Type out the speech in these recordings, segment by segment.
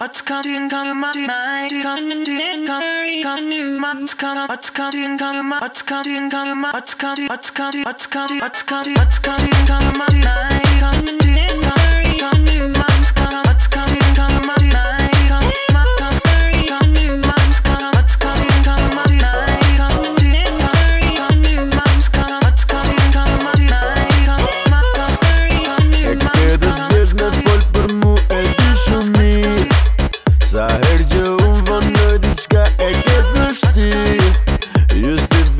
What's caught in Kamati mighty comment in Kamari Kanu What's caught What's caught in Kamati What's caught in Kamati What's caught What's caught What's caught What's caught What's caught in Kamati mighty Used to be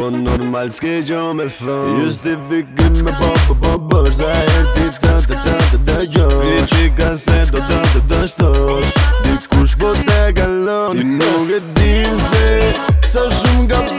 Po normal s'ke gjo me thon Justifikim me po po po bërë Sa e ti ta ta ta ta ta gjo Një qika se do ta ta ta shtosh Dikush po te galon Ti nuk e din se Sa shumë ka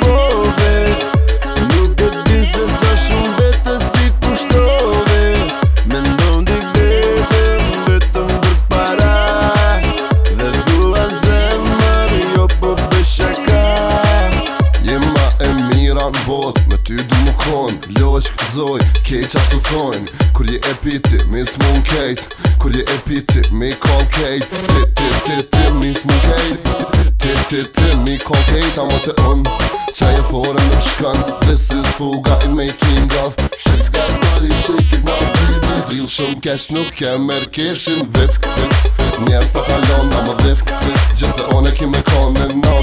dhe që këzoj Keq ashtu thojnë Kur je e piti, miss mu në kejt Kur je e piti, mi kon kejt Ti, ti, ti, ti, mi mu në kejt Ti, ti, ti, mi kon kejt Amo të un, qa je forën në shkën, This is fuga in making of Shit ka nëri shiki në bibi Drill shumë kesh nuk ke mërë er keshin Vip, vip, njerës të kalon Amo dip, vip, gjithë dhe one ki me konë në nërë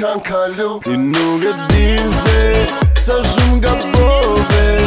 kan kalu Ti nuk e dinë se Sa shumë nga pove